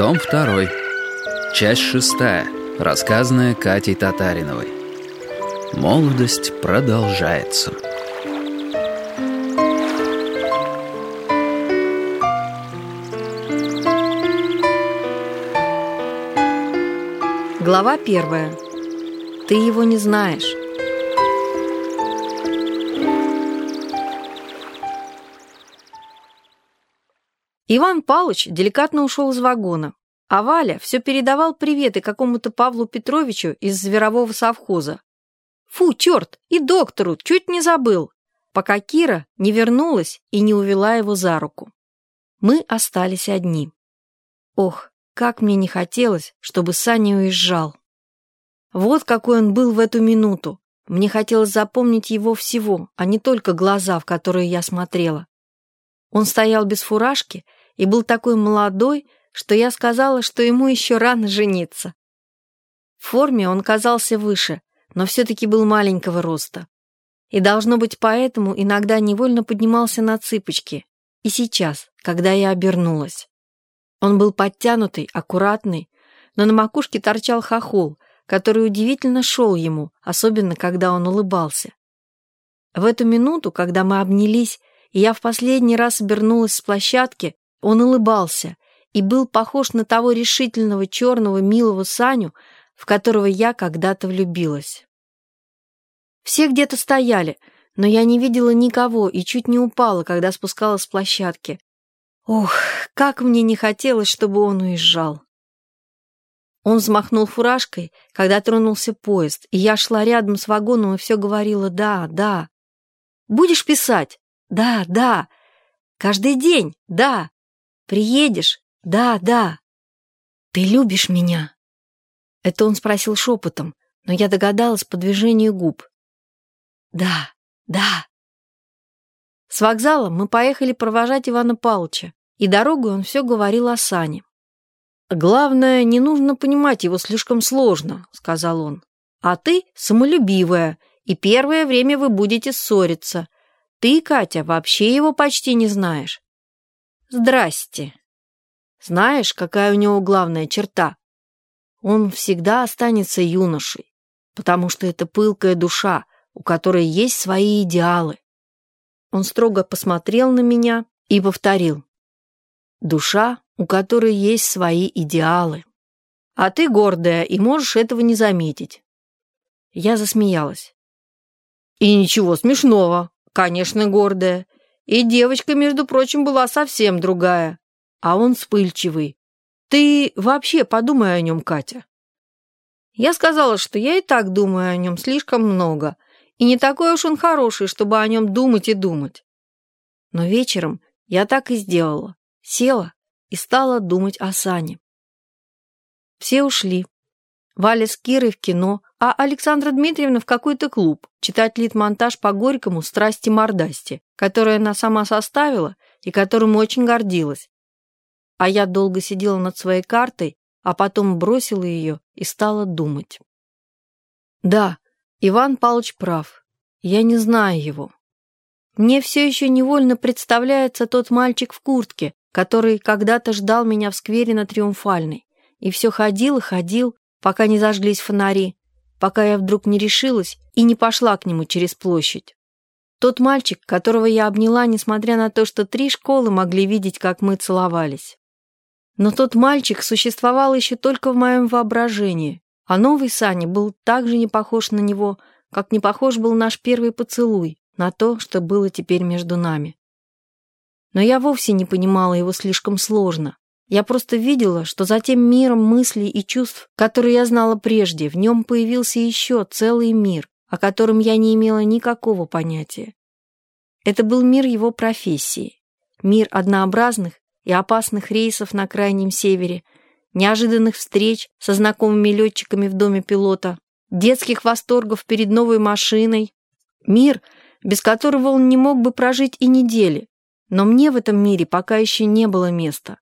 Том 2. Часть 6. Рассказанная Катей Татариновой. Молодость продолжается. Глава первая. Ты его не знаешь. Иван Павлович деликатно ушел из вагона, а Валя все передавал приветы какому-то Павлу Петровичу из зверового совхоза. Фу, черт, и доктору, чуть не забыл, пока Кира не вернулась и не увела его за руку. Мы остались одни. Ох, как мне не хотелось, чтобы Саня уезжал. Вот какой он был в эту минуту. Мне хотелось запомнить его всего, а не только глаза, в которые я смотрела. Он стоял без фуражки и был такой молодой, что я сказала, что ему еще рано жениться. В форме он казался выше, но все-таки был маленького роста. И, должно быть, поэтому иногда невольно поднимался на цыпочки. И сейчас, когда я обернулась. Он был подтянутый, аккуратный, но на макушке торчал хохол, который удивительно шел ему, особенно когда он улыбался. В эту минуту, когда мы обнялись, и я в последний раз обернулась с площадки, он улыбался и был похож на того решительного черного милого Саню, в которого я когда-то влюбилась. Все где-то стояли, но я не видела никого и чуть не упала, когда спускалась с площадки. Ох, как мне не хотелось, чтобы он уезжал. Он взмахнул фуражкой, когда тронулся поезд, и я шла рядом с вагоном и все говорила «да, да». «Будешь писать?» «Да, да». «Каждый день?» «Да». Приедешь? Да, да. Ты любишь меня?» Это он спросил шепотом, но я догадалась по движению губ. «Да, да». С вокзала мы поехали провожать Ивана Павловича, и дорогой он все говорил о Сане. «Главное, не нужно понимать его слишком сложно», — сказал он. «А ты самолюбивая, и первое время вы будете ссориться. Ты, Катя, вообще его почти не знаешь. «Здрасте. Знаешь, какая у него главная черта? Он всегда останется юношей, потому что это пылкая душа, у которой есть свои идеалы». Он строго посмотрел на меня и повторил. «Душа, у которой есть свои идеалы. А ты гордая и можешь этого не заметить». Я засмеялась. «И ничего смешного, конечно, гордая. И девочка, между прочим, была совсем другая. А он вспыльчивый. Ты вообще подумай о нем, Катя. Я сказала, что я и так думаю о нем слишком много, и не такой уж он хороший, чтобы о нем думать и думать. Но вечером я так и сделала. Села и стала думать о Сане. Все ушли. Валя с Кирой в кино, а Александра Дмитриевна в какой-то клуб читать литмонтаж по Горькому «Страсти-мордасти», который она сама составила и которым очень гордилась. А я долго сидела над своей картой, а потом бросила ее и стала думать. Да, Иван Павлович прав. Я не знаю его. Мне все еще невольно представляется тот мальчик в куртке, который когда-то ждал меня в сквере на Триумфальной, и все ходил и ходил, пока не зажглись фонари, пока я вдруг не решилась и не пошла к нему через площадь. Тот мальчик, которого я обняла, несмотря на то, что три школы могли видеть, как мы целовались. Но тот мальчик существовал еще только в моем воображении, а новый Саня был так же не похож на него, как не похож был наш первый поцелуй на то, что было теперь между нами. Но я вовсе не понимала его слишком сложно. Я просто видела, что за тем миром мыслей и чувств, которые я знала прежде, в нем появился еще целый мир, о котором я не имела никакого понятия. Это был мир его профессии, мир однообразных и опасных рейсов на Крайнем Севере, неожиданных встреч со знакомыми летчиками в доме пилота, детских восторгов перед новой машиной, мир, без которого он не мог бы прожить и недели, но мне в этом мире пока еще не было места.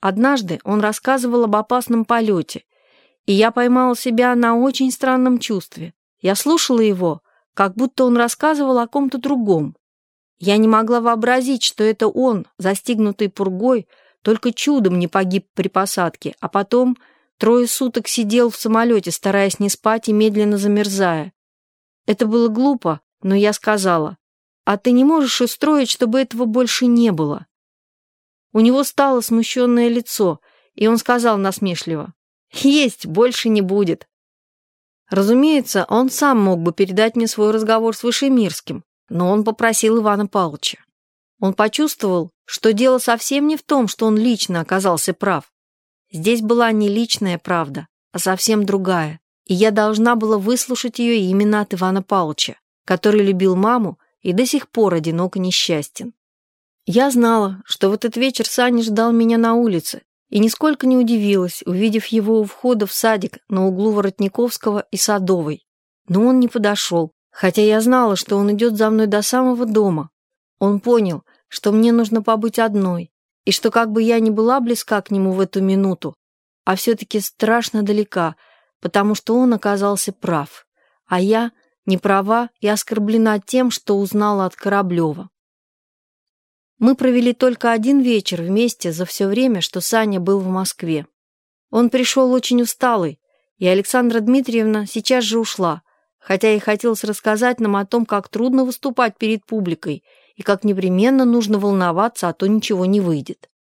Однажды он рассказывал об опасном полете, и я поймала себя на очень странном чувстве. Я слушала его, как будто он рассказывал о ком-то другом. Я не могла вообразить, что это он, застигнутый пургой, только чудом не погиб при посадке, а потом трое суток сидел в самолете, стараясь не спать и медленно замерзая. Это было глупо, но я сказала, а ты не можешь устроить, чтобы этого больше не было. У него стало смущенное лицо, и он сказал насмешливо, «Есть, больше не будет». Разумеется, он сам мог бы передать мне свой разговор с Вышемирским, но он попросил Ивана Павловича. Он почувствовал, что дело совсем не в том, что он лично оказался прав. Здесь была не личная правда, а совсем другая, и я должна была выслушать ее именно от Ивана Павловича, который любил маму и до сих пор одинок и несчастен. Я знала, что в этот вечер Саня ждал меня на улице, и нисколько не удивилась, увидев его у входа в садик на углу Воротниковского и Садовой. Но он не подошел, хотя я знала, что он идет за мной до самого дома. Он понял, что мне нужно побыть одной, и что как бы я ни была близка к нему в эту минуту, а все-таки страшно далека, потому что он оказался прав, а я не права и оскорблена тем, что узнала от Кораблева. Мы провели только один вечер вместе за все время, что Саня был в Москве. Он пришел очень усталый, и Александра Дмитриевна сейчас же ушла, хотя и хотелось рассказать нам о том, как трудно выступать перед публикой и как непременно нужно волноваться, а то ничего не выйдет.